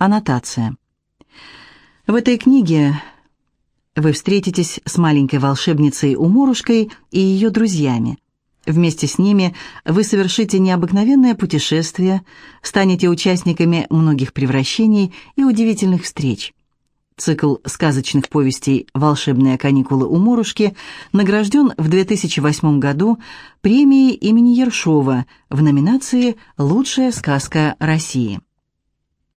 Аннотация. В этой книге вы встретитесь с маленькой волшебницей Умурушкой и ее друзьями. Вместе с ними вы совершите необыкновенное путешествие, станете участниками многих превращений и удивительных встреч. Цикл сказочных повестей «Волшебные каникулы у Морушки» награжден в 2008 году премией имени Ершова в номинации «Лучшая сказка России».